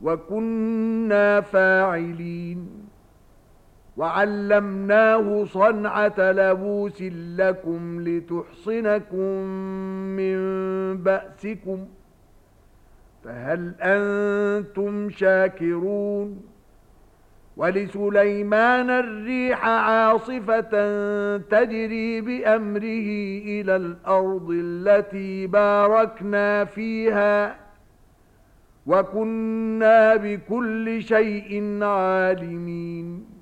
وَكُنَّا فَاعِلِينَ وَعَلَّمْنَاهُ صَنْعَةَ لَبُوسٍ لَكُمْ لِتُحْصِنَكُمْ مِنْ بَأْسِكُمْ فَهَلْ أَنْتُمْ شَاكِرُونَ وَلِسُلَيْمَانَ الرِّيحَ عَاصِفَةً تَجْرِي بِأَمْرِهِ إِلَى الْأَرْضِ الَّتِي بَارَكْنَا فِيهَا وَكُنَّا بِكُلِّ شَيْءٍ عَالِمِينَ